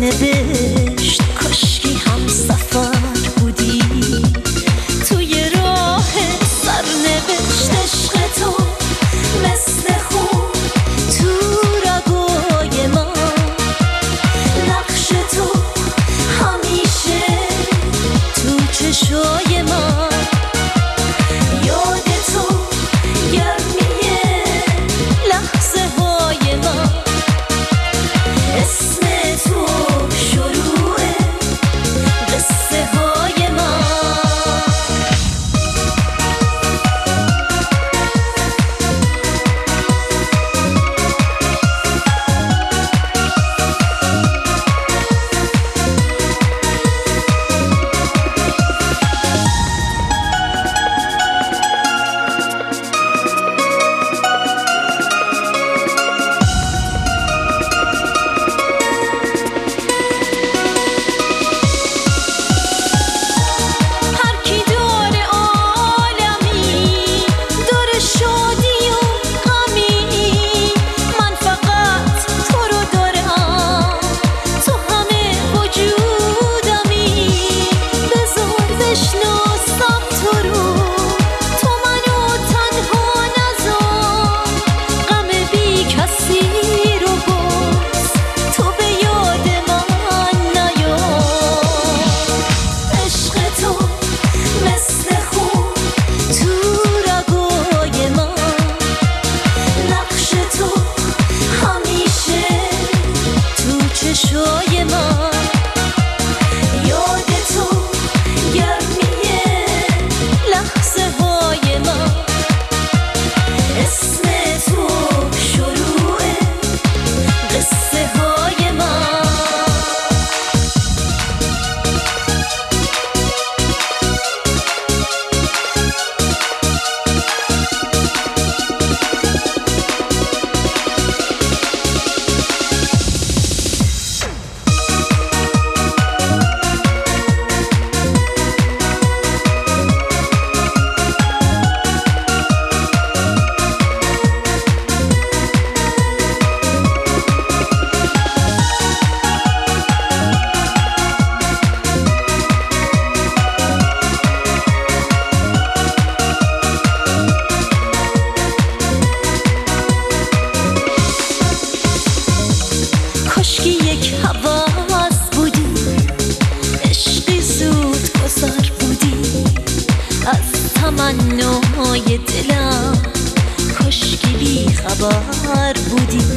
wanna از تمنای دلم. کاشکی بی خبر بودی.